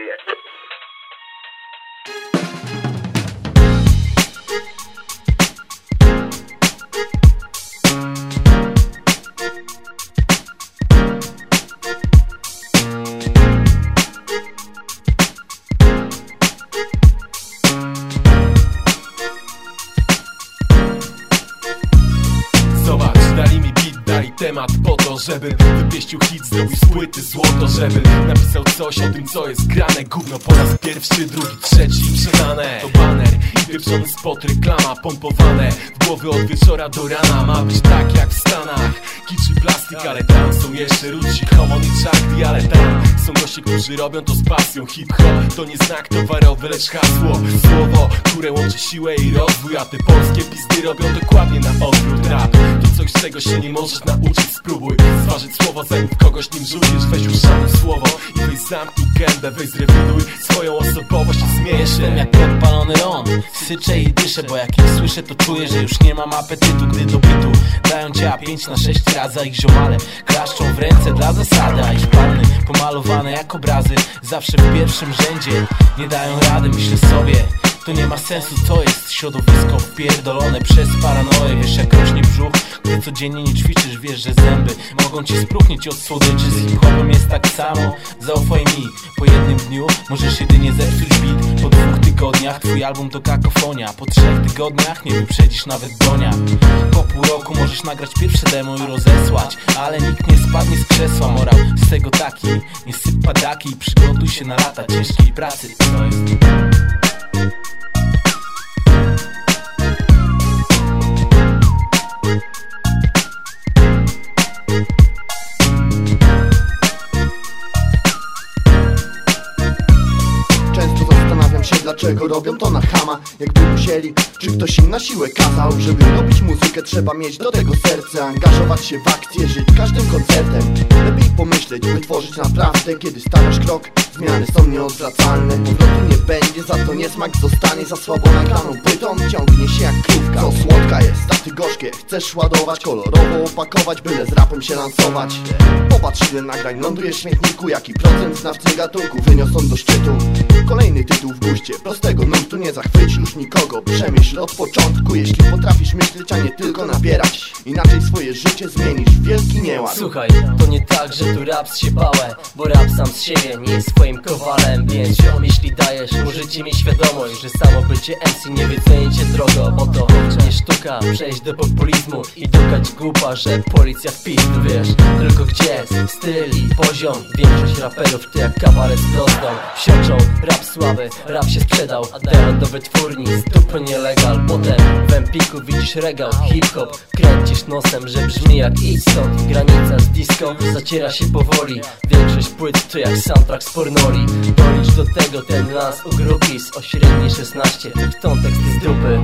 see it. Temat po to, żebym wypieścił hit, zdobył z płyty złoto Żebym napisał coś o tym, co jest grane. Gówno po raz pierwszy, drugi, trzeci przelane. To baner i pieprzony spot, reklama pompowane. W głowy od wieczora do rana Ma być tak jak w Stanach. Kicz i plastik, ale tam jeszcze ludzi Homon i czakli, ale tam są goście, którzy robią to z pasją. Hip-hop to nie znak towarowy, lecz hasło. Słowo, które łączy siłę i rozwój A te polskie pizdy robią dokładnie na odwrót Rap. To coś, czego się nie możesz nauczyć. Spróbuj zważyć słowo, zanim kogoś nim rzucisz. Weź już szanuj słowo i weź zamknij gębę. Weź zrewiduj swoją osobowość i zmień się. Jak podpalony ron Syczę i dyszę, bo jak ich słyszę to czuję, że już nie mam apetytu Gdy do bitu dają cię 5 na 6 razy Ich ziomale klaszczą w ręce dla zasady A ich plany pomalowane jak obrazy Zawsze w pierwszym rzędzie. Nie dają rady, myślę sobie to nie ma sensu, co jest środowisko wpierdolone przez paranoję. Wiesz jak rośnie brzuch, gdy codziennie nie ćwiczysz Wiesz, że zęby mogą ci spróchnieć od słodyczy. Z hip-hopem jest tak samo, zaufaj mi Po jednym dniu możesz jedynie zepsuć dwóch tygodniach. Twój album to kakofonia. Po trzech tygodniach nie wyprzedzisz nawet donia Po pół roku możesz nagrać pierwsze demo i rozesłać Ale nikt nie spadnie z krzesła. Morał z tego taki, nie syp padaki Przygotuj się na lata ciężkiej pracy. To jest... dlaczego robią to na chama Jakby musieli, czy ktoś im na siłę kazał? Żeby robić muzykę trzeba mieć do tego serce Angażować się w akcję, żyć każdym koncertem. Lepiej pomyśleć, by tworzyć naprawdę Kiedy stawiasz krok, zmiany są nieodwracalne Powrotu nie będzie, za to niesmak zostanie Za słabo nagraną pytą ciągnie się jak krówka. Co słodka jest, a ty gorzkie. Chcesz ładować, kolorowo opakować Byle z rapem się lansować. Popatrz ile nagrań ląduje w śmietniku Jaki procent znawcy gatunku wyniosą do szczytu Kolejny tytuł w guście. Prostego nurtu nie zachwyci już nikogo. Przemyśl od początku Jeśli potrafisz myśleć, a nie tylko nabierać. Inaczej swoje życie zmienisz wielki nieład. Słuchaj, to nie tak, że tu rap się bałe Bo rap sam z siebie nie jest swoim kowalem. Więc jeśli dajesz, możecie mieć świadomość Że samo bycie MC nie wyceni cię drogo Bo to nie sztuka, przejść do populizmu I dukać głupa, że policja w pizdu, wiesz. Tylko gdzie? Styl i poziom. Większość raperów to jak kabaret z Sioczą, rap słaby, rap się sprzedał. A teraz do wytwórni, z nielegal. Potem w Empiku widzisz regał. Hip-hop, kręcisz nosem, że brzmi jak idź stąd. Granica z disco zaciera się powoli. Większość płyt to jak soundtrack z pornoli. Dolicz do tego ten las u O średniej 16, w tą teksty z dupy